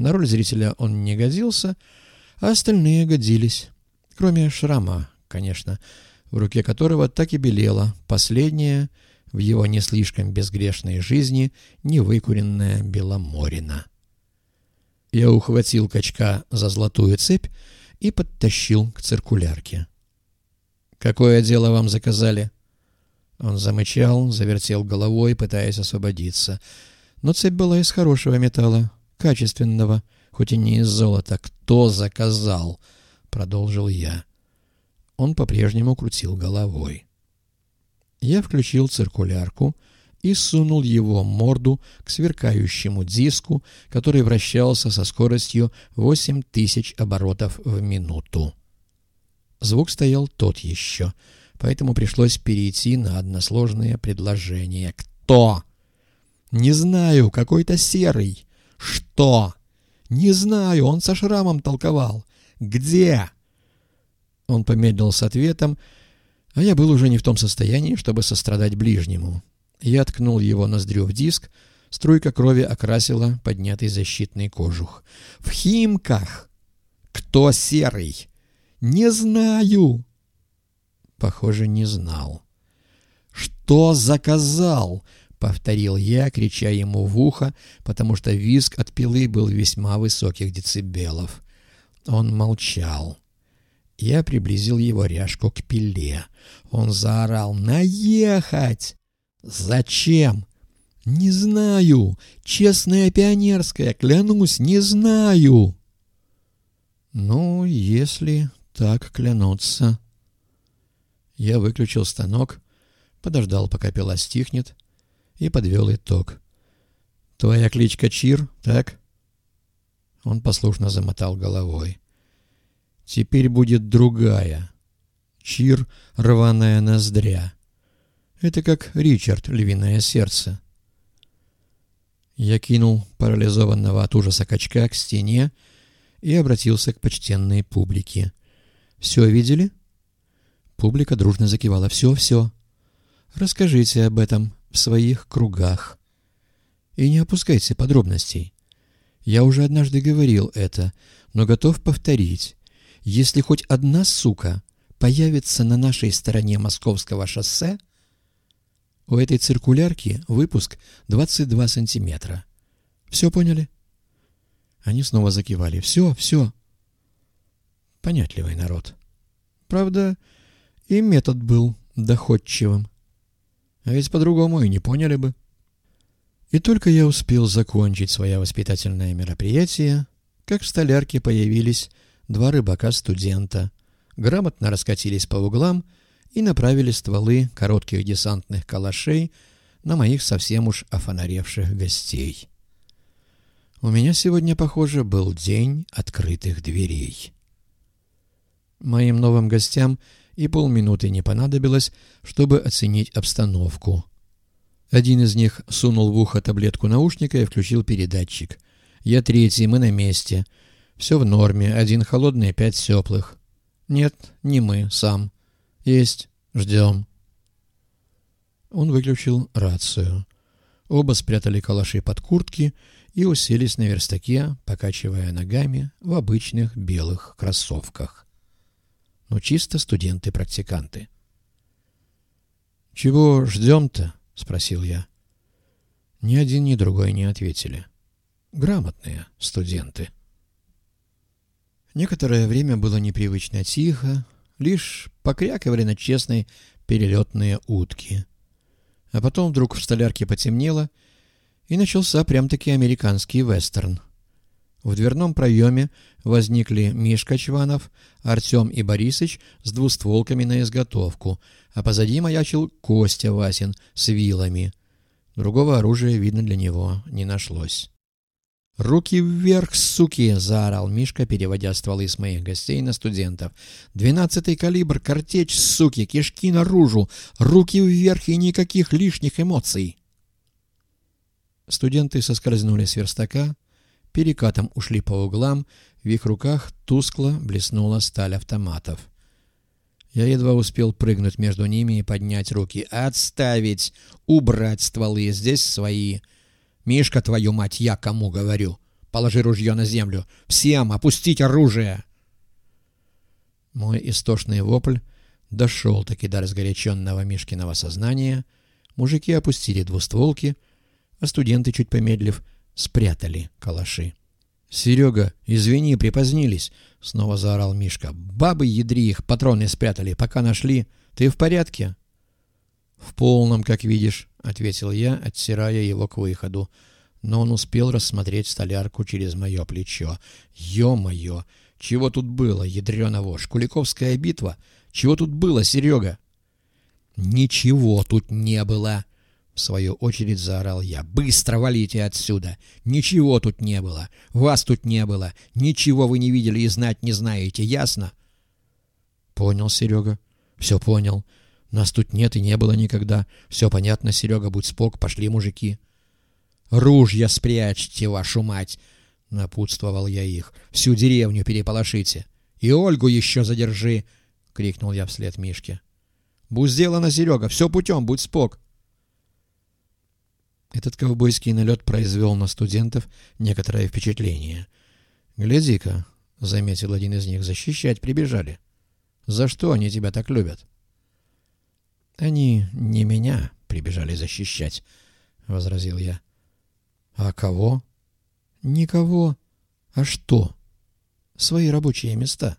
На роль зрителя он не годился, а остальные годились. Кроме шрама, конечно, в руке которого так и белела последняя в его не слишком безгрешной жизни невыкуренная Беломорина. Я ухватил качка за золотую цепь и подтащил к циркулярке. «Какое дело вам заказали?» Он замычал, завертел головой, пытаясь освободиться. Но цепь была из хорошего металла, качественного, хоть и не из золота. «Кто заказал?» — продолжил я. Он по-прежнему крутил головой. Я включил циркулярку и сунул его морду к сверкающему диску, который вращался со скоростью 8000 оборотов в минуту. Звук стоял тот еще, поэтому пришлось перейти на односложные предложения. «Кто?» «Не знаю, какой-то серый». «Что?» «Не знаю, он со шрамом толковал». «Где?» Он помедлил с ответом, а я был уже не в том состоянии, чтобы сострадать ближнему. Я ткнул его ноздрю в диск, струйка крови окрасила поднятый защитный кожух. «В Химках!» «Кто серый?» «Не знаю!» Похоже, не знал. «Что заказал?» — повторил я, крича ему в ухо, потому что визг от пилы был весьма высоких децибелов. Он молчал. Я приблизил его ряжку к пиле. Он заорал «Наехать!» «Зачем?» «Не знаю. Честная пионерская, клянусь, не знаю». «Ну, если так клянуться...» Я выключил станок, подождал, пока пила стихнет, и подвел итог. «Твоя кличка Чир, так?» Он послушно замотал головой. Теперь будет другая. Чир — рваная ноздря. Это как Ричард — львиное сердце. Я кинул парализованного от ужаса качка к стене и обратился к почтенной публике. «Все видели?» Публика дружно закивала. «Все, все. Расскажите об этом в своих кругах. И не опускайте подробностей. Я уже однажды говорил это, но готов повторить. Если хоть одна сука появится на нашей стороне Московского шоссе, у этой циркулярки выпуск 22 сантиметра. Все поняли? Они снова закивали. Все, все. Понятливый народ. Правда, и метод был доходчивым. А ведь по-другому и не поняли бы. И только я успел закончить свое воспитательное мероприятие, как в столярке появились два рыбака-студента, грамотно раскатились по углам и направили стволы коротких десантных калашей на моих совсем уж офонаревших гостей. У меня сегодня, похоже, был день открытых дверей. Моим новым гостям и полминуты не понадобилось, чтобы оценить обстановку. Один из них сунул в ухо таблетку наушника и включил передатчик. «Я третий, мы на месте. Все в норме, один холодный, пять теплых. Нет, не мы, сам. Есть, ждем. Он выключил рацию. Оба спрятали калаши под куртки и уселись на верстаке, покачивая ногами в обычных белых кроссовках. Ну, чисто студенты-практиканты. «Чего ждем-то?» — спросил я. Ни один, ни другой не ответили. Грамотные студенты. Некоторое время было непривычно тихо, лишь покрякивали на честной перелетные утки. А потом вдруг в столярке потемнело, и начался прям-таки американский вестерн. В дверном проеме возникли Мишка Чванов, Артем и Борисыч с двустволками на изготовку, а позади маячил Костя Васин с вилами. Другого оружия, видно, для него не нашлось. «Руки вверх, суки!» — заорал Мишка, переводя стволы с моих гостей на студентов. «Двенадцатый калибр, картечь, суки, кишки наружу! Руки вверх и никаких лишних эмоций!» Студенты соскользнули с верстака, перекатом ушли по углам, в их руках тускло блеснула сталь автоматов. Я едва успел прыгнуть между ними и поднять руки. «Отставить! Убрать стволы! Здесь свои!» «Мишка, твою мать, я кому говорю? положи ружье на землю! Всем опустить оружие!» Мой истошный вопль дошел-таки до разгоряченного Мишкиного сознания. Мужики опустили двустволки, а студенты, чуть помедлив, спрятали калаши. «Серега, извини, припозднились!» — снова заорал Мишка. «Бабы, ядри их, патроны спрятали, пока нашли. Ты в порядке?» «В полном, как видишь», — ответил я, оттирая его к выходу. Но он успел рассмотреть столярку через мое плечо. «Ё-моё! Чего тут было, ядрёна вошь? Куликовская битва? Чего тут было, Серега?» «Ничего тут не было!» Свою очередь заорал я. «Быстро валите отсюда! Ничего тут не было! Вас тут не было! Ничего вы не видели и знать не знаете, ясно?» «Понял, Серега. Все понял. Нас тут нет и не было никогда. Все понятно, Серега, будь спок, пошли мужики». «Ружья спрячьте, вашу мать!» — напутствовал я их. «Всю деревню переполошите! И Ольгу еще задержи!» — крикнул я вслед Мишке. «Будь сделано, Серега! Все путем, будь спок!» Этот ковбойский налет произвел на студентов некоторое впечатление. «Гляди-ка», — заметил один из них, — «защищать прибежали. За что они тебя так любят?» «Они не меня прибежали защищать», — возразил я. «А кого?» «Никого. А что?» «Свои рабочие места».